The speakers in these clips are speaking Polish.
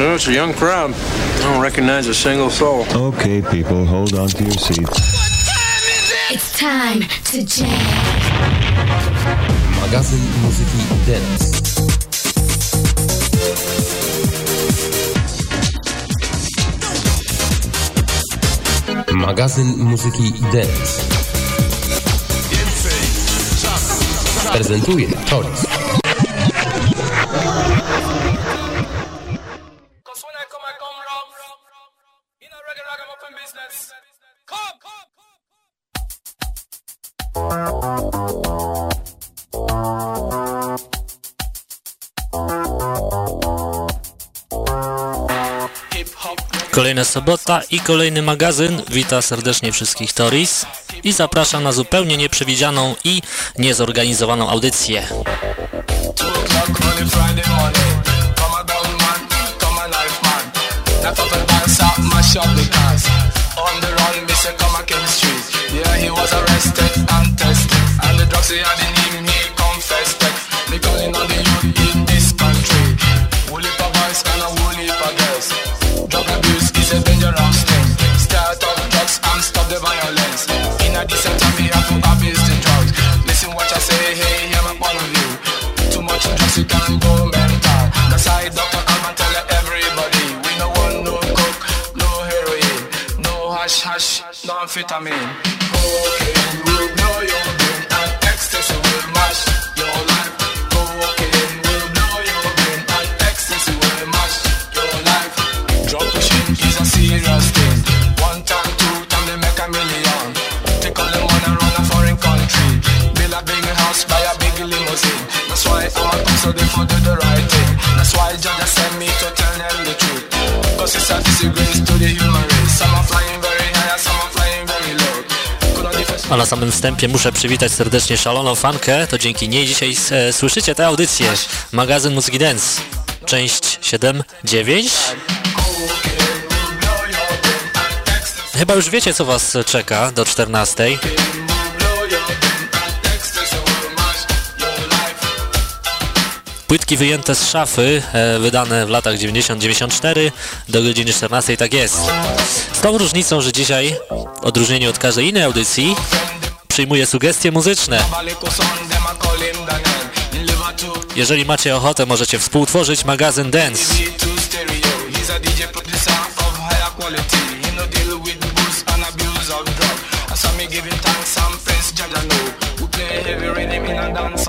Well, it's a young crowd. I don't recognize a single soul. Okay, people, hold on to your seats. It's time to jam. Magazyn muzyki Dance. Magazyn muzyki Dance. Prezentuje Toris. Sobota i kolejny magazyn. Wita serdecznie wszystkich Toris i zapraszam na zupełnie nieprzewidzianą i niezorganizowaną audycję. Drug abuse a dangerous thing. Start drugs and stop the violence. In a decent time, we have to abuse the drugs. Listen what I say, hey, hear my point of view. Too much drugs, you can go mental. That's why Dr. Alban tell everybody. We no want no coke, no heroin, no hash hash, no amphetamine. Will blow your so they for do the right thing. That's why sent me to tell them the truth. Cause it's a disgrace to the human race. Some are flying very high, some are flying very low. A na samym wstępie muszę przywitać serdecznie szaloną fankę, to dzięki niej dzisiaj e, słyszycie tę audycję. Magazyn Muzyki Dance, część 7, 9. Chyba już wiecie co was czeka do 14. Płytki wyjęte z szafy, e, wydane w latach 90-94 do godziny 14, tak jest. Z tą różnicą, że dzisiaj, w odróżnieniu od każdej innej audycji, przyjmuję sugestie muzyczne. Jeżeli macie ochotę, możecie współtworzyć magazyn Dance.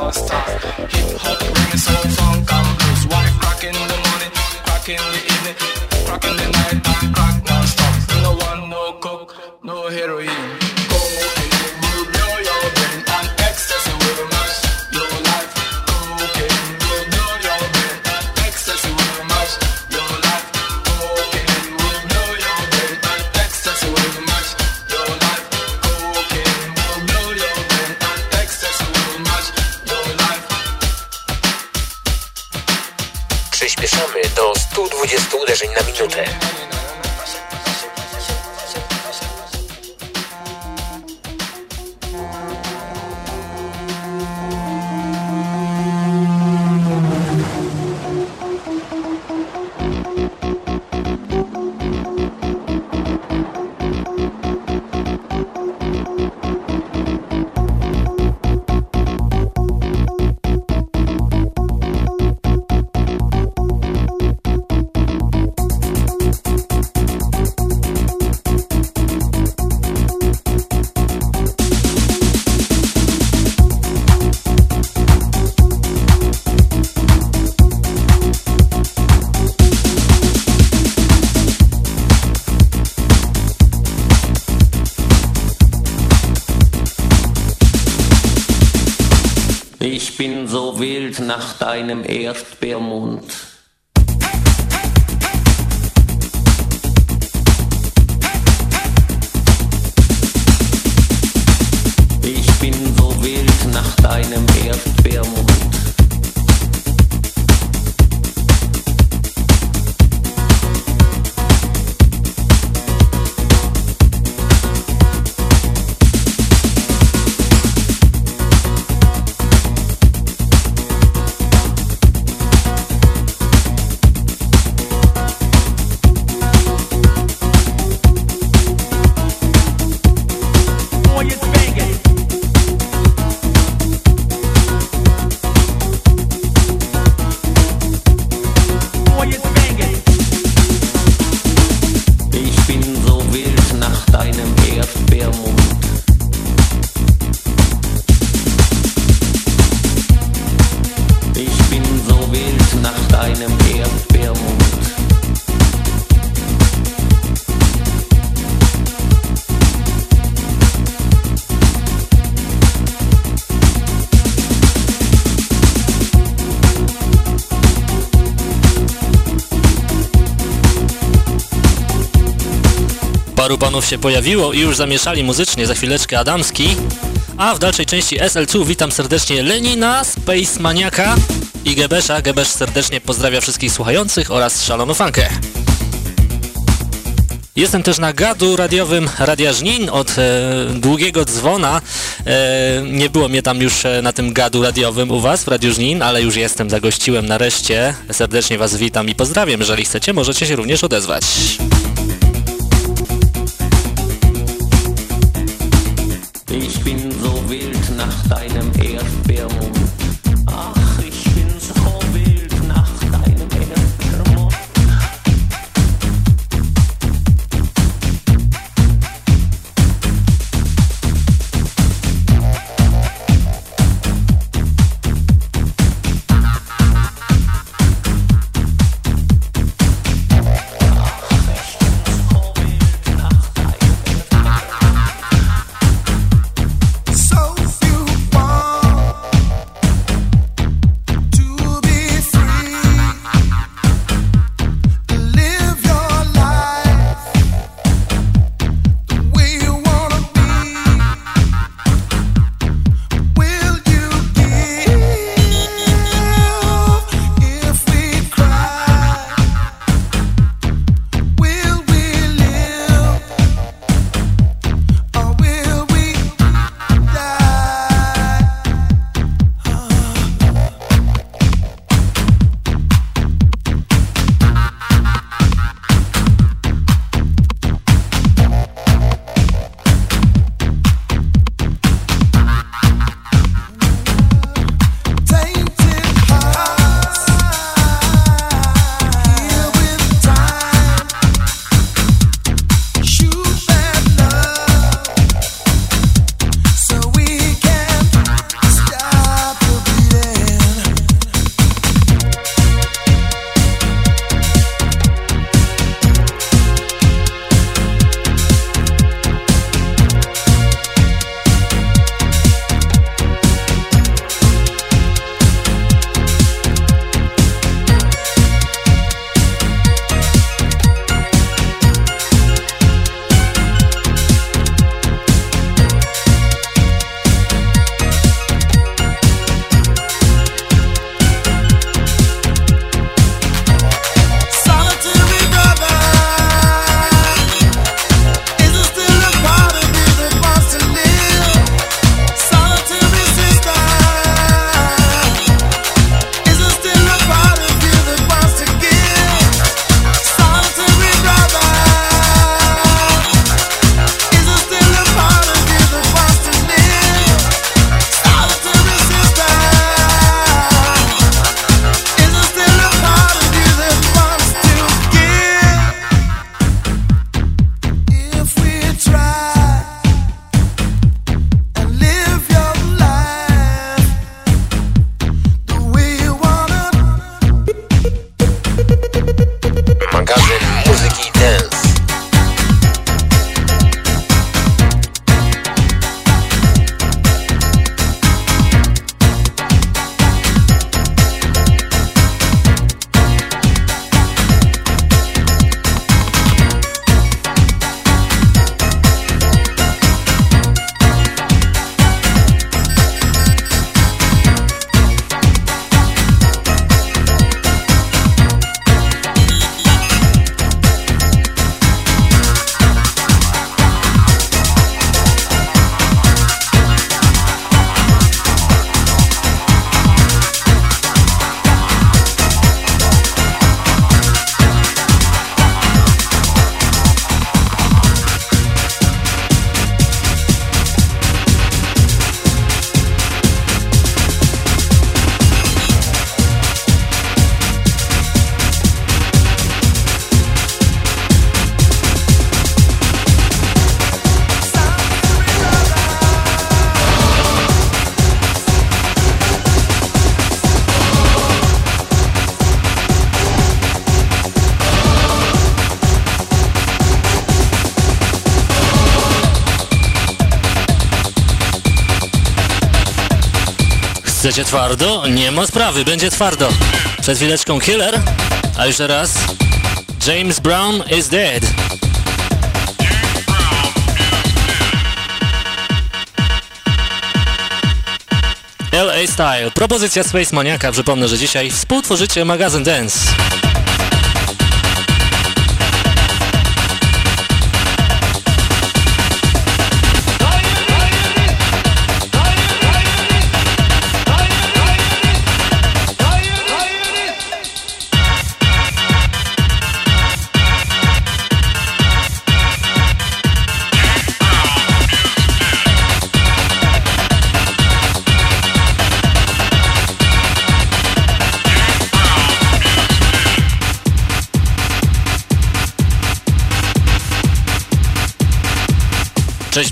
Style. Hip hop, reggae, soul, funk and blues. Why crack in the morning, crack in the evening, crack in the night 120 uderzeń na minutę. Ich bin so wild nach deinem Erdbeermund. Paru panów się pojawiło i już zamieszali muzycznie, za chwileczkę Adamski. A w dalszej części SL2 witam serdecznie Lenina, Space Maniaka i Gebesza. Gebesz serdecznie pozdrawia wszystkich słuchających oraz Szaloną Fankę. Jestem też na gadu radiowym Radia Żnin od e, długiego dzwona. E, nie było mnie tam już e, na tym gadu radiowym u Was w Radiu Żnin, ale już jestem, zagościłem nareszcie. Serdecznie Was witam i pozdrawiam. Jeżeli chcecie, możecie się również odezwać. Yeah. Twardo? Nie ma sprawy, będzie twardo. Przed chwileczką Killer, a jeszcze raz James Brown is dead. LA Style. Propozycja Space Maniaka. Przypomnę, że dzisiaj współtworzycie magazyn Dance.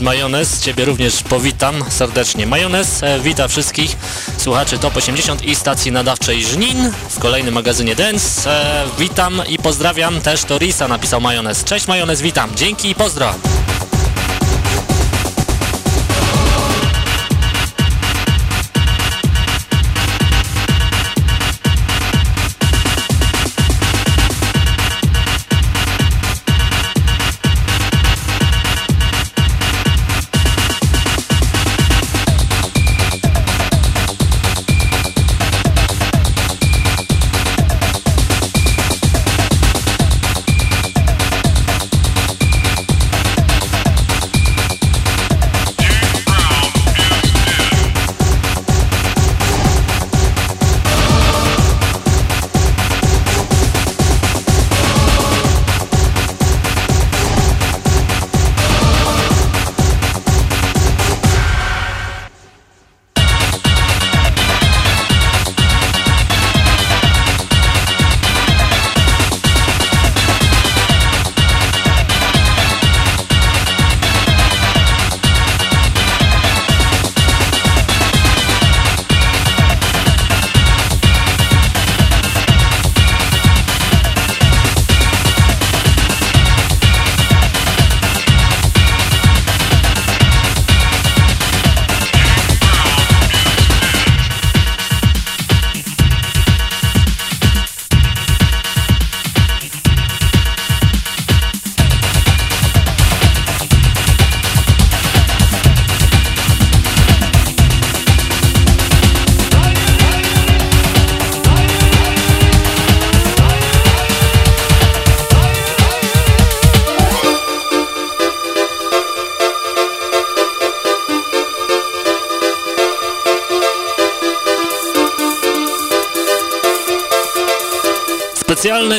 Majonez, Ciebie również powitam serdecznie. Majonez e, wita wszystkich słuchaczy Top 80 i stacji nadawczej Żnin w kolejnym magazynie Dance. E, witam i pozdrawiam też Torisa, napisał Majonez. Cześć Majonez, witam. Dzięki i pozdro.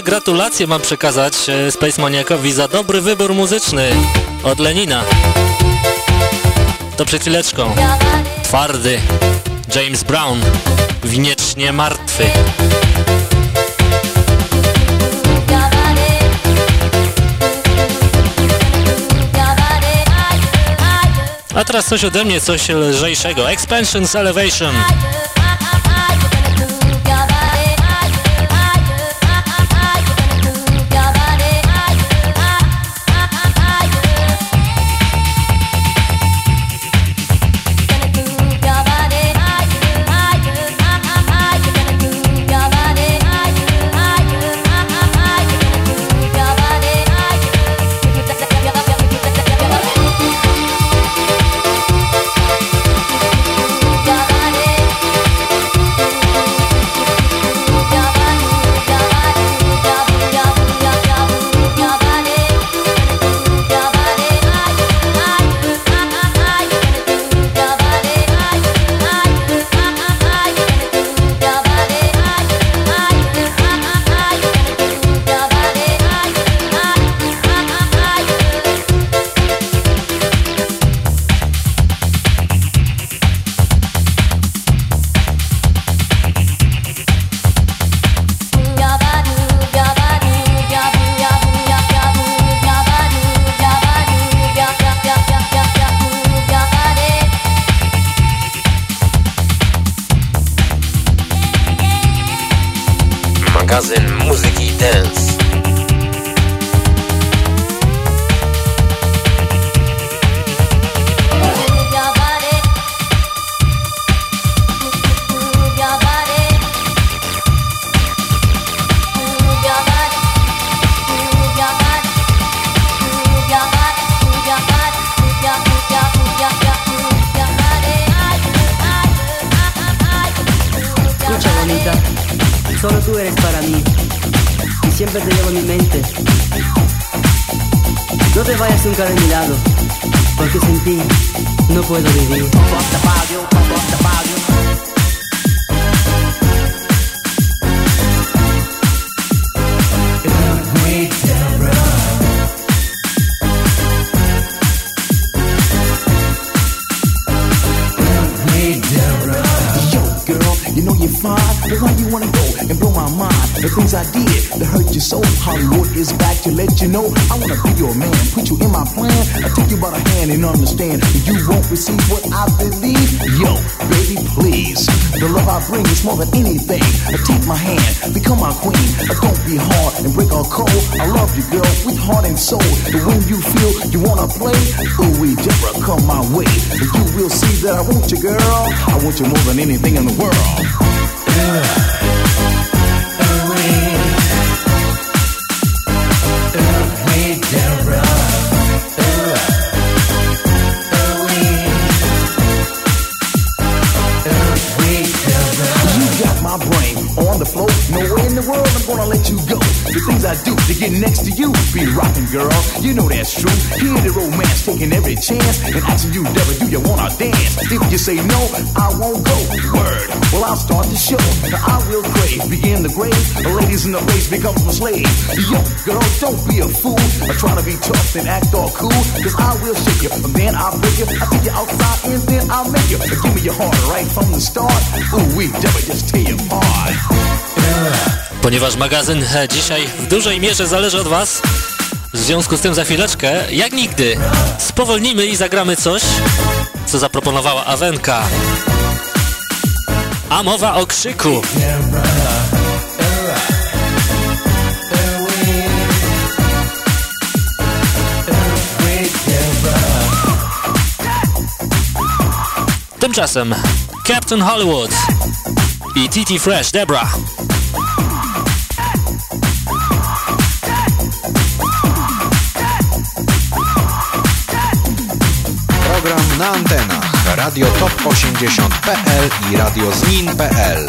Gratulacje mam przekazać e, Space Maniakowi za dobry wybór muzyczny od Lenina. To przed chwileczką. Twardy James Brown, wiecznie martwy. A teraz coś ode mnie, coś lżejszego. Expansions Elevation. Way. You will see that I want you, girl. I want you more than anything in the world. Get next to you be rocking, girl. You know that's true. Hear the romance, taking every chance and asking you, never do you wanna dance? If you say no, I won't go. Word. Well, I'll start the show. I will crave, begin the grave. The ladies in the race become a slave. Yo, girl, don't be a fool. I try to be tough and act all cool. Cause I will shake you, and then I'll break you. I'll take you outside and then I'll make you. Give me your heart right from the start. Ooh, we never just tear you apart. Yeah. Ponieważ magazyn e, dzisiaj w dużej mierze zależy od Was, w związku z tym za chwileczkę, jak nigdy, spowolnimy i zagramy coś, co zaproponowała Awenka. A mowa o krzyku. Tymczasem Captain Hollywood i TT Fresh Debra. Na antenach Radio Top 80.pl i Radio Znin.pl.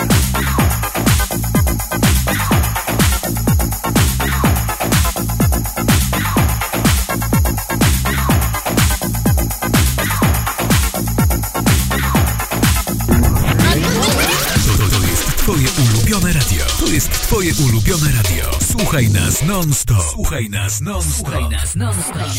Twoje ulubione radio. Słuchaj nas non-stop. Słuchaj nas non-stop. Słuchaj nas non-stop.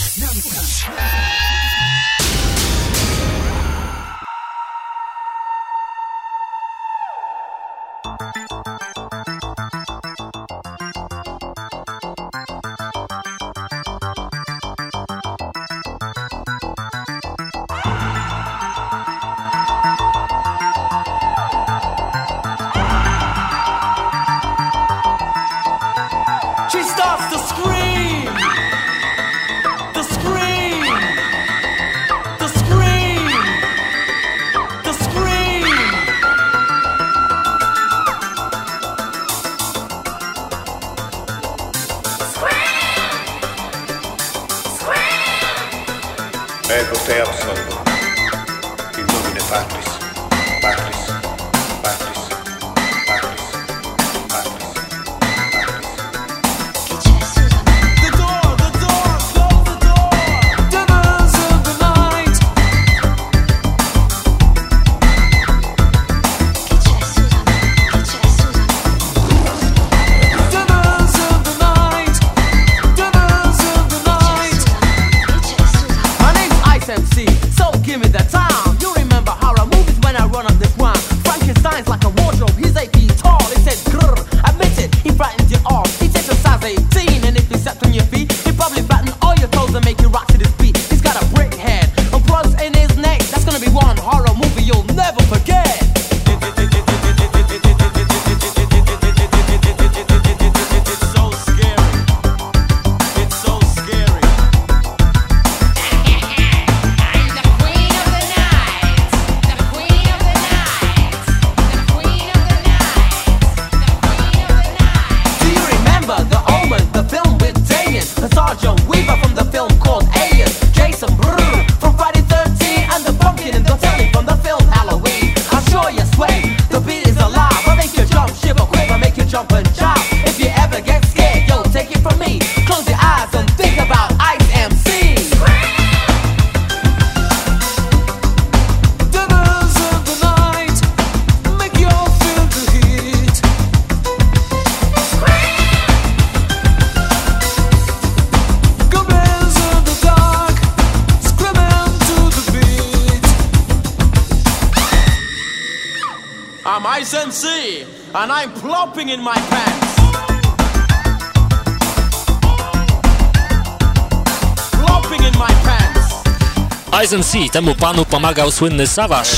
Bison C. Temu panu pomagał słynny Savage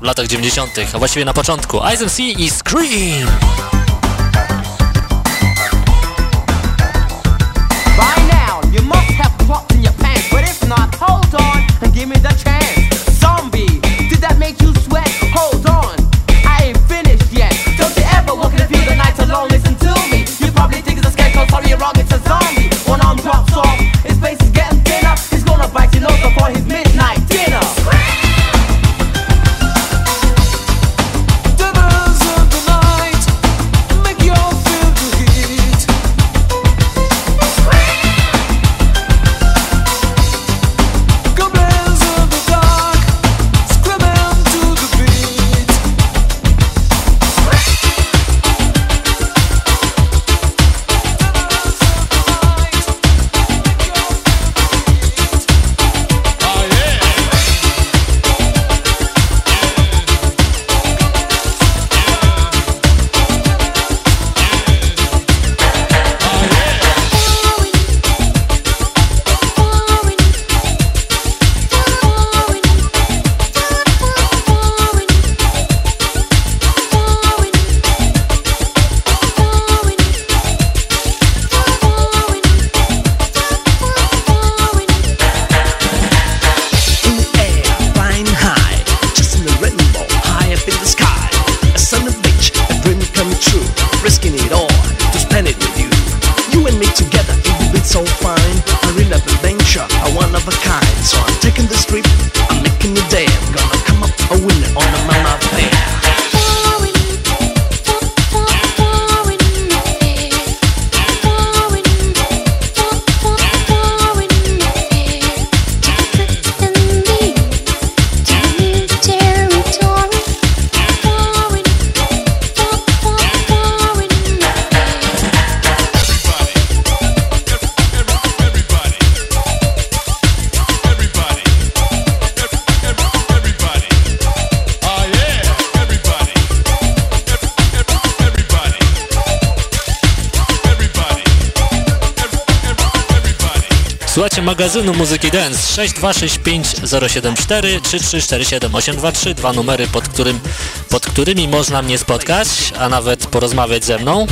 w latach 90., a właściwie na początku. Bison C i Scream! magazynku muzyki dance 6265074 3347823 dwa numery, pod, którym, pod którymi można mnie spotkać, a nawet porozmawiać ze mną.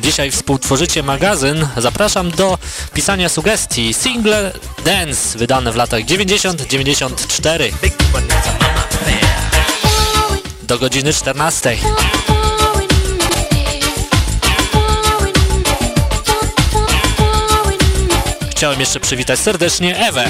Dzisiaj współtworzycie magazyn. Zapraszam do pisania sugestii. Single Dance wydane w latach 90-94 do godziny 14. chciałem jeszcze przywitać serdecznie Ewę.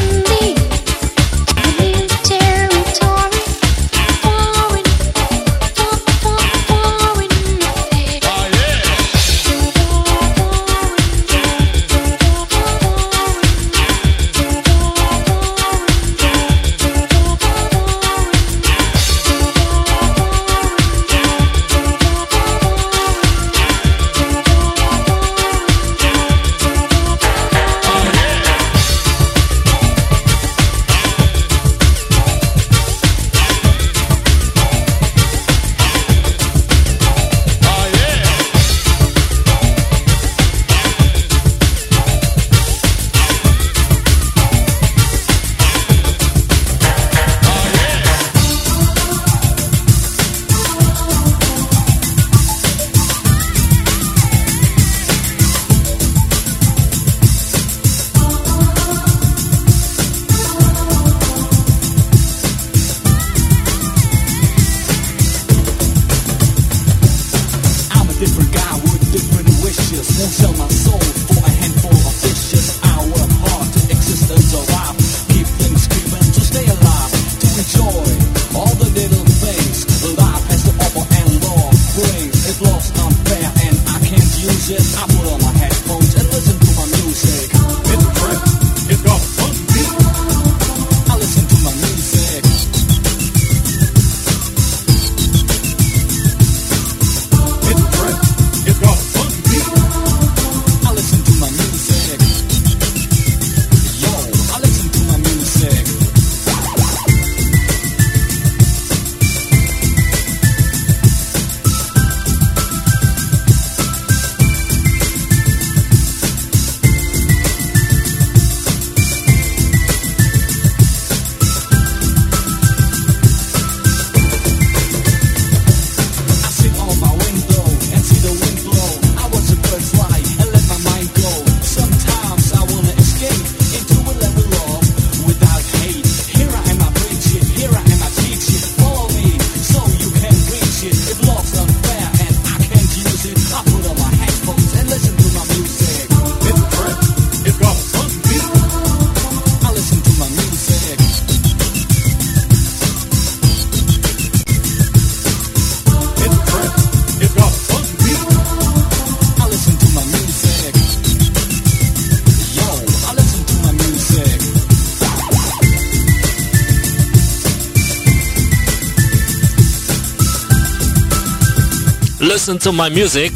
Listen to My Music,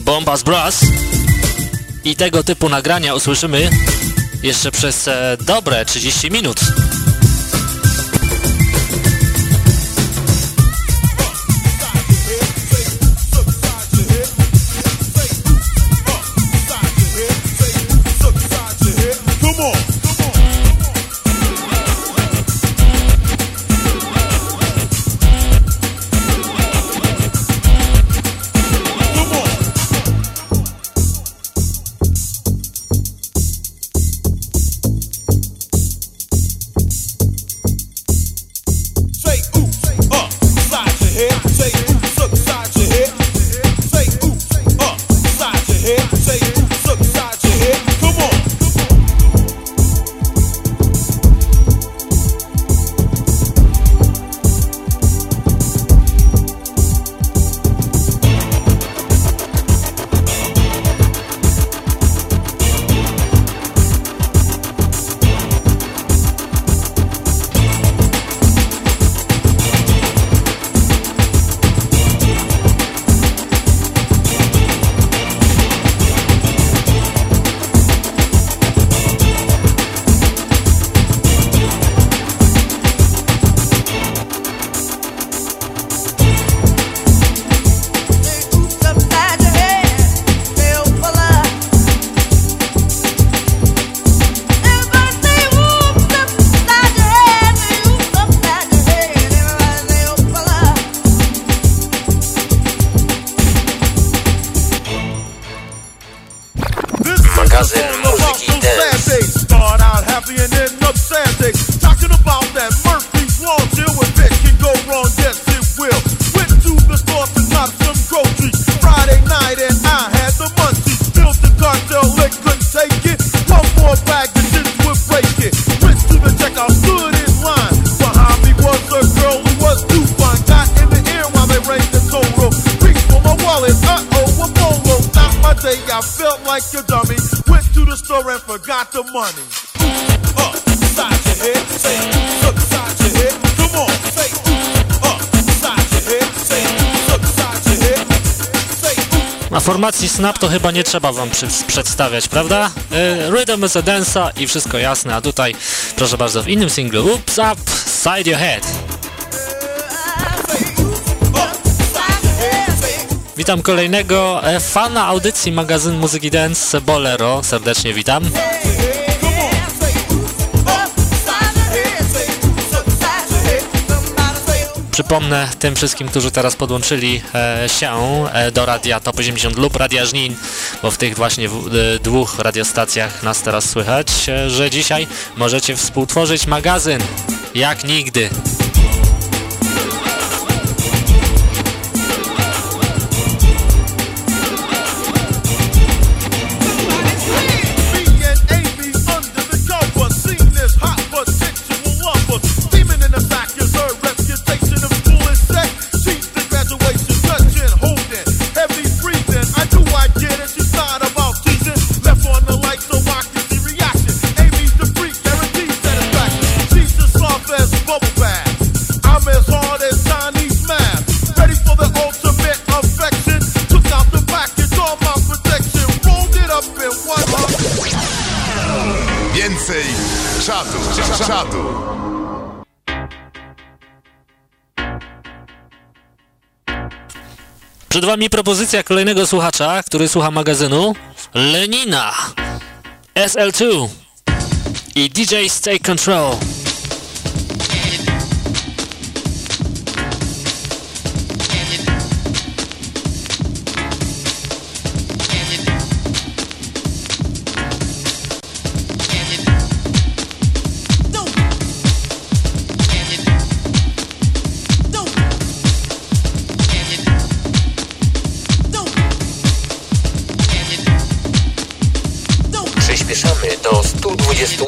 Bombas Brass i tego typu nagrania usłyszymy jeszcze przez e, dobre 30 minut. Formacji Snap to chyba nie trzeba wam przedstawiać, prawda? Y, rhythm is a dancer i wszystko jasne, a tutaj, proszę bardzo, w innym singlu Oops Up, Side Your Head. Witam kolejnego e, fana audycji magazyn Muzyki Dance Bolero, serdecznie witam. Przypomnę tym wszystkim, którzy teraz podłączyli e, się e, do radia Top 80 lub Radia Żnin, bo w tych właśnie e, dwóch radiostacjach nas teraz słychać, że dzisiaj możecie współtworzyć magazyn jak nigdy. Przed Wami propozycja kolejnego słuchacza, który słucha magazynu. Lenina. SL2 i DJ Stay Control. esto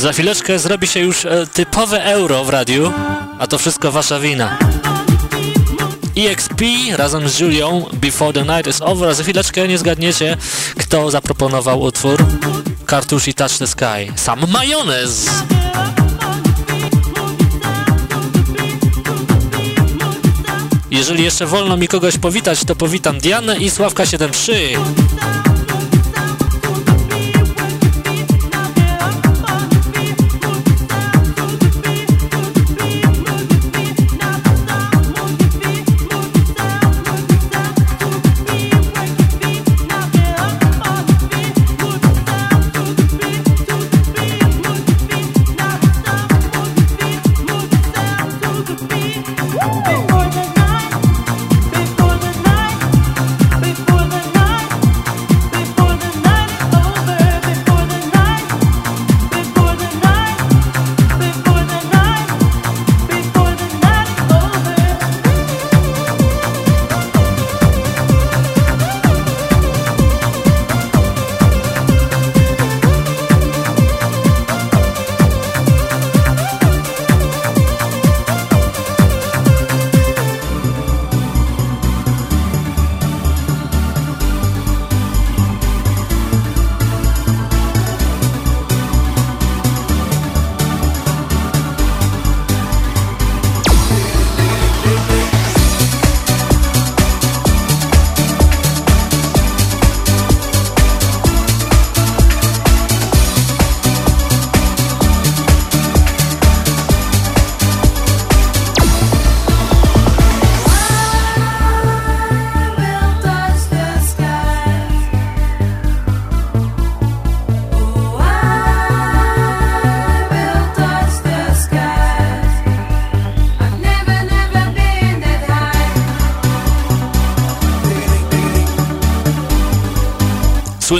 Za chwileczkę zrobi się już e, typowe euro w radiu, a to wszystko wasza wina. EXP razem z Julią Before the Night is Over. Za chwileczkę nie zgadniecie, kto zaproponował utwór Kartusz i Touch the Sky. Sam majonez! Jeżeli jeszcze wolno mi kogoś powitać, to powitam Dianę i Sławka 73.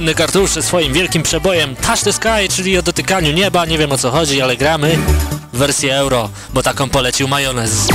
Słynny kartusz ze swoim wielkim przebojem Touch the Sky, czyli o dotykaniu nieba. Nie wiem o co chodzi, ale gramy wersję euro, bo taką polecił majonez.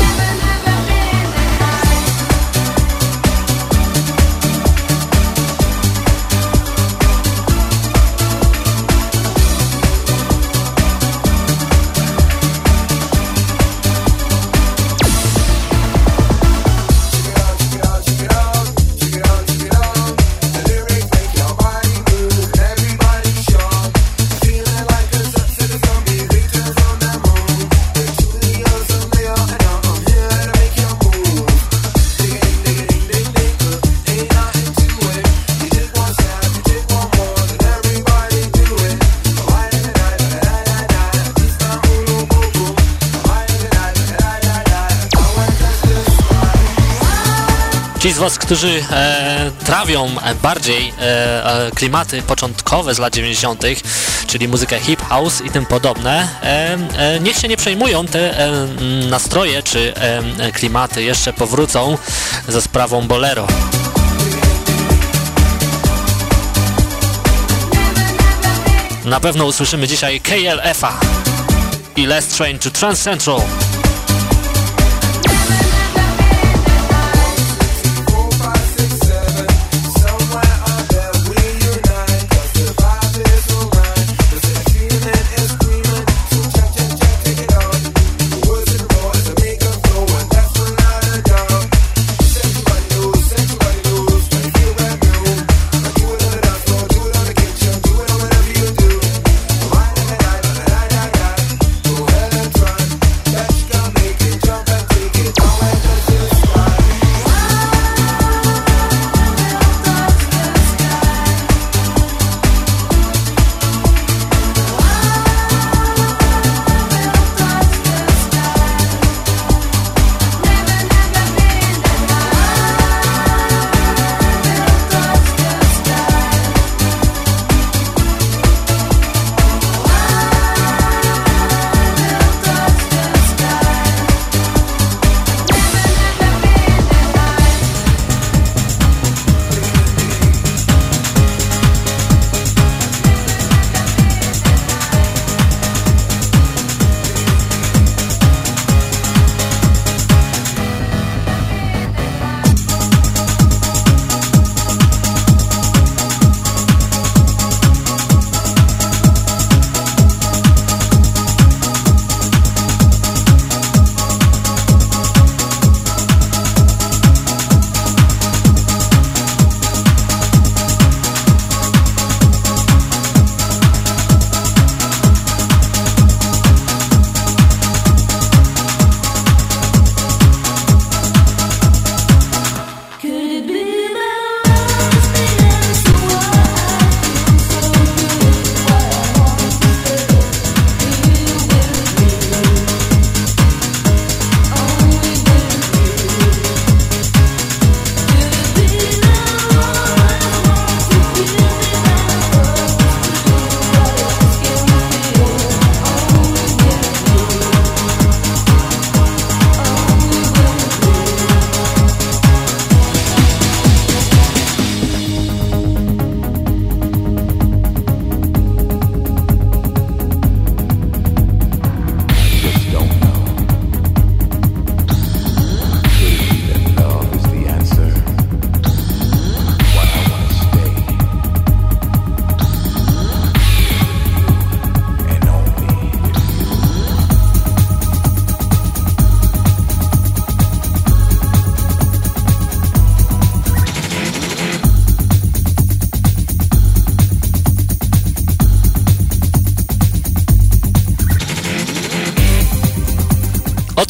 Was, którzy e, trawią bardziej e, e, klimaty początkowe z lat 90., czyli muzykę hip house i tym podobne, e, e, niech się nie przejmują, te e, nastroje czy klimaty jeszcze powrócą za sprawą bolero. Na pewno usłyszymy dzisiaj KLF-a i Last Train to Trans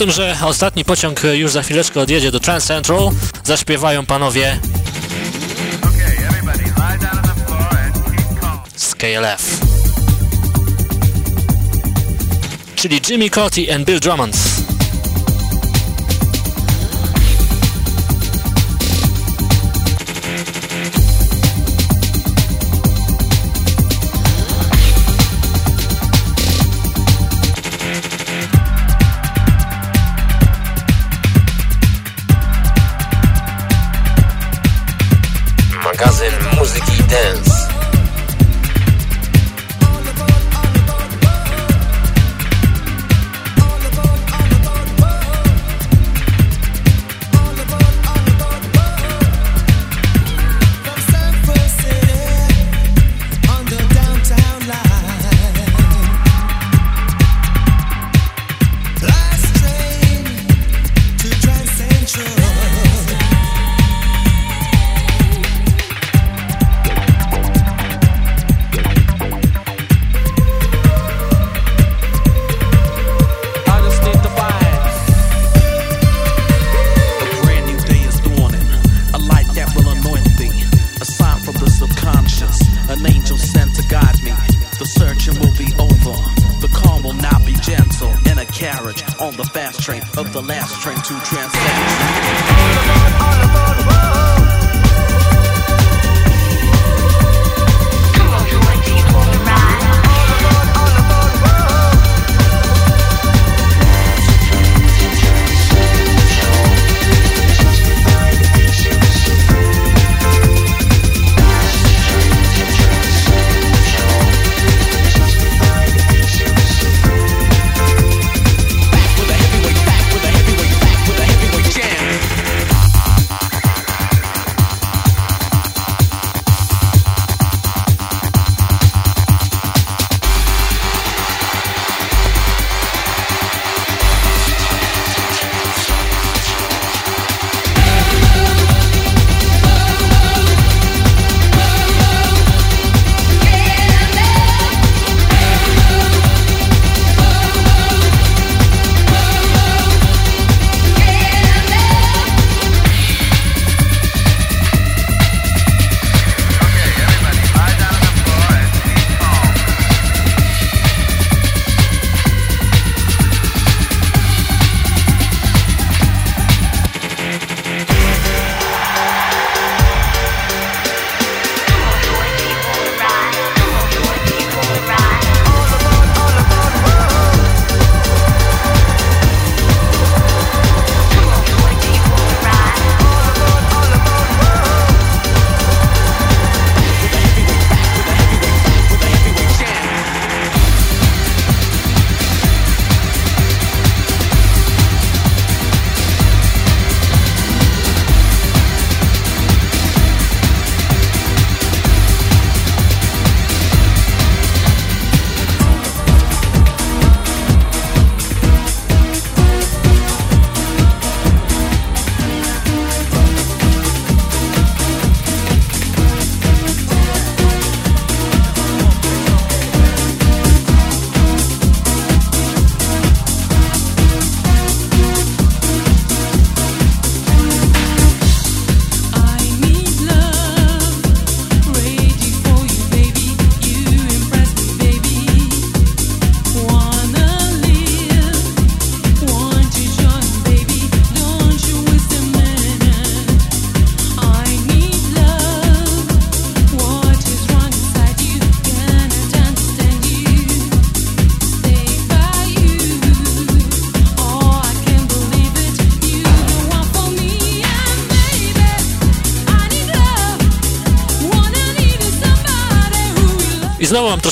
tym, że ostatni pociąg już za chwileczkę odjedzie do Trans Central, zaśpiewają panowie z KLF. Czyli Jimmy Cotty and Bill Drummond.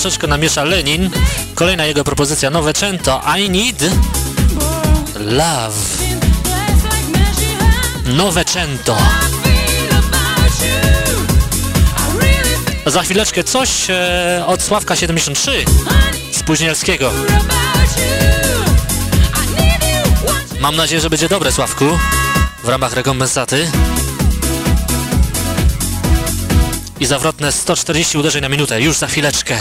Troszeczkę namiesza Lenin. Kolejna jego propozycja, nowe cento. I need love. Nowe cento. Za chwileczkę coś e, od Sławka 73 Spóźnielskiego. Mam nadzieję, że będzie dobre, Sławku, w ramach rekompensaty. I zawrotne 140 uderzeń na minutę, już za chwileczkę.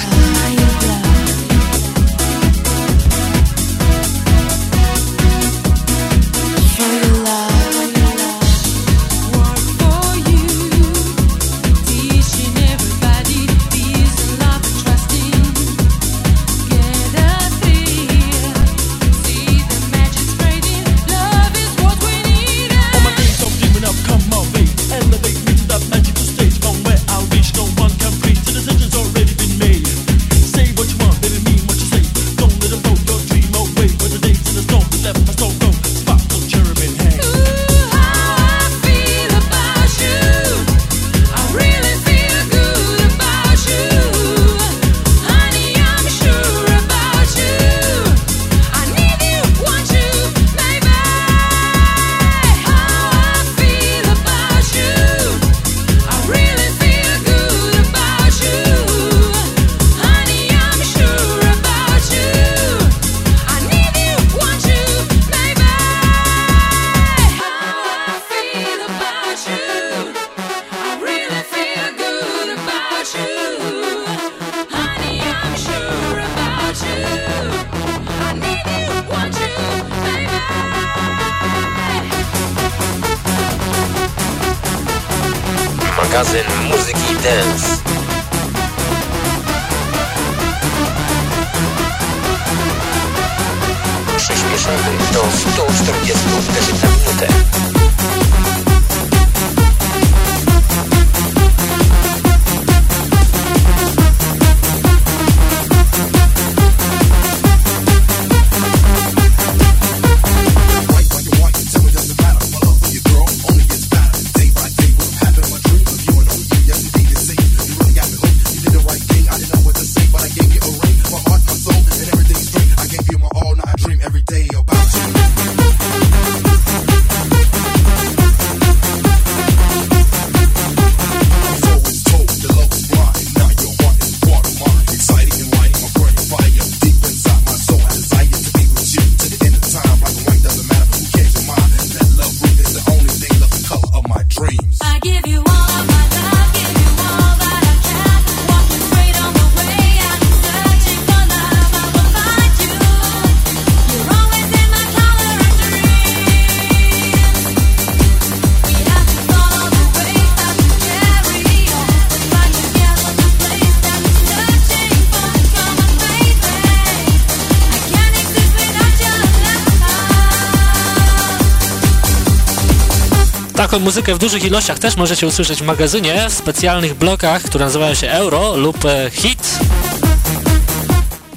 Taką muzykę w dużych ilościach też możecie usłyszeć w magazynie w specjalnych blokach, które nazywają się Euro lub e, Hit.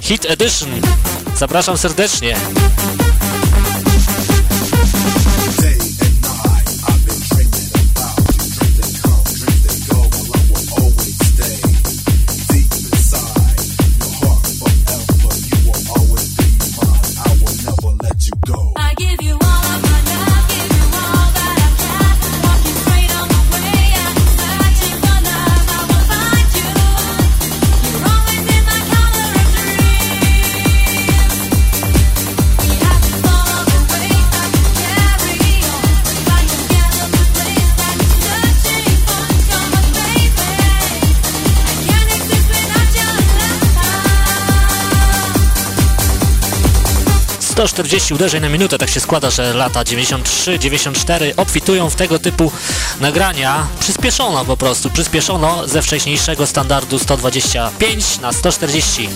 Hit Edition. Zapraszam serdecznie. 140 uderzeń na minutę. Tak się składa, że lata 93-94 obfitują w tego typu nagrania. Przyspieszono po prostu, przyspieszono ze wcześniejszego standardu 125 na 140.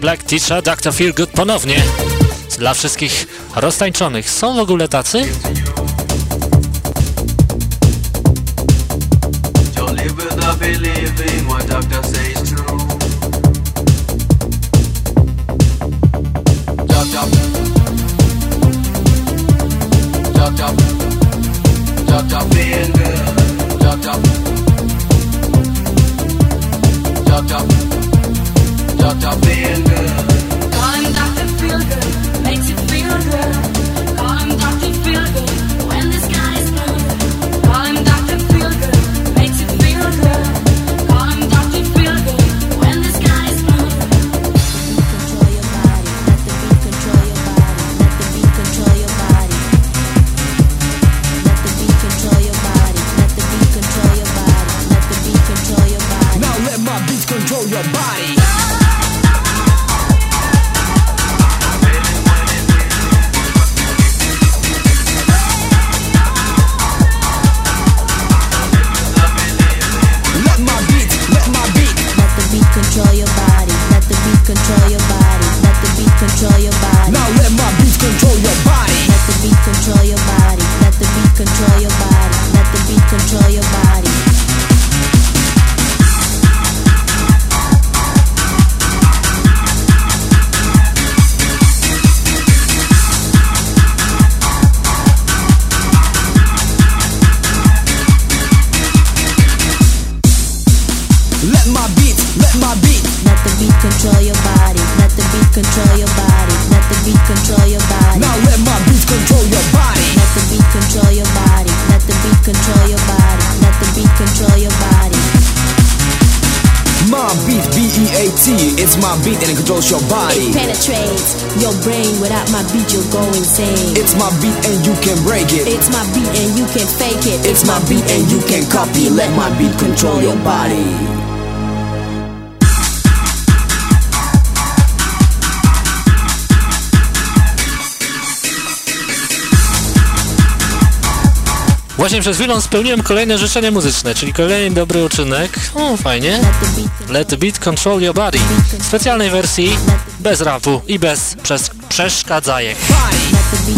Black, Teacher, Dr. Feelgood ponownie. Dla wszystkich roztańczonych. Są w ogóle tacy? Let my beat, let my beat. Let the beat control your body. Let the beat control your body. Let the beat control your body. Now let my beat control your body. Let the beat control your body. Let the beat control your body. Let the beat control your body. My beat, B-E-A-T, it's my beat and it controls your body. It penetrates your brain, without my beat you'll go insane. It's my beat and you can break it. It's my beat and you can fake it. It's, it's my beat and you can copy, let my beat control your body. Właśnie przed chwilą spełniłem kolejne życzenie muzyczne, czyli kolejny dobry uczynek. O, fajnie. Let the beat control your body. W specjalnej wersji, bez rapu i bez przes- przeszkadzajek. Let the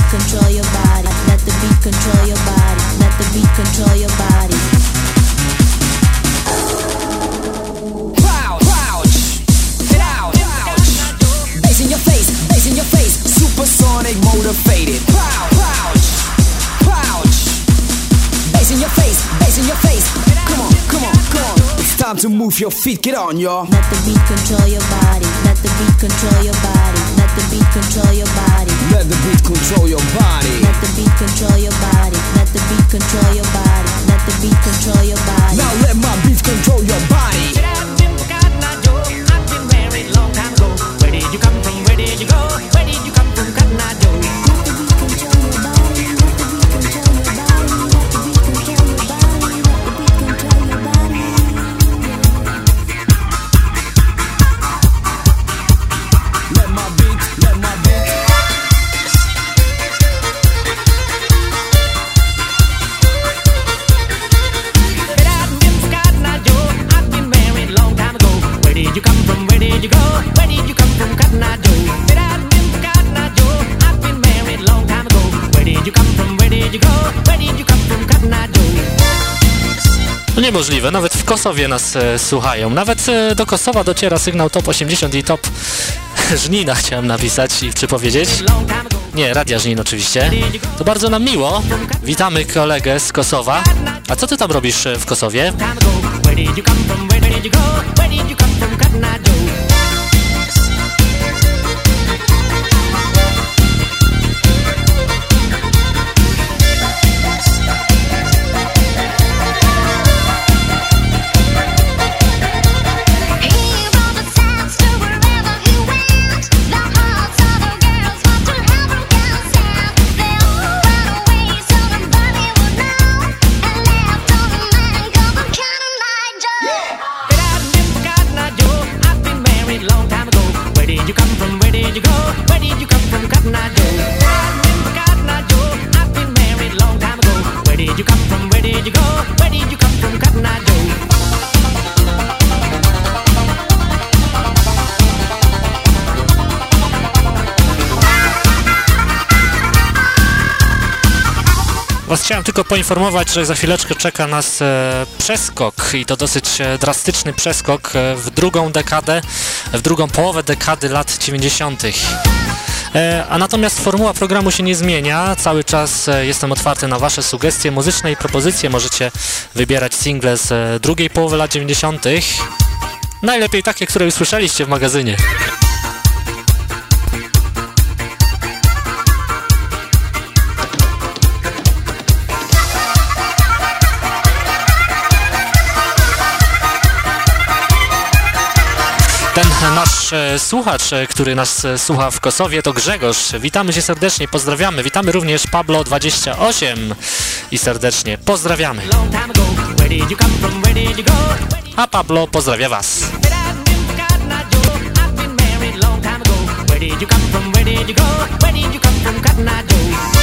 time to move your feet. Get on, y'all. Let the beat control your body. Let the beat control your body. Let the beat control your body. Let the beat control your body. Let the beat control your body. Let the beat control your body. Let the beat control your body. Now let my beat control your body. Niemożliwe, nawet w Kosowie nas e, słuchają. Nawet e, do Kosowa dociera sygnał Top 80 i Top Żnina chciałem napisać i czy powiedzieć. Nie, Radia Żnin oczywiście. To bardzo nam miło. Witamy kolegę z Kosowa. A co ty tam robisz e, w Kosowie? Was chciałem tylko poinformować, że za chwileczkę czeka nas e, przeskok i to dosyć e, drastyczny przeskok e, w drugą dekadę, w drugą połowę dekady lat 90. E, a natomiast formuła programu się nie zmienia. Cały czas jestem otwarty na Wasze sugestie muzyczne i propozycje. Możecie wybierać single z drugiej połowy lat 90. Najlepiej takie, które już słyszeliście w magazynie. Nasz e, słuchacz, e, który nas e, słucha w Kosowie, to Grzegorz. Witamy cię serdecznie, pozdrawiamy. Witamy również Pablo28 i serdecznie pozdrawiamy. A Pablo pozdrawia was. Where did you come from? Where did you go? Where did you come from, Cotton Eye Joe?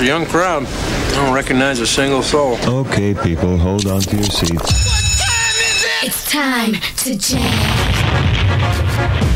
A young crowd. I don't recognize a single soul. Okay, people, hold on to your seats. What time is it? It's time to jam.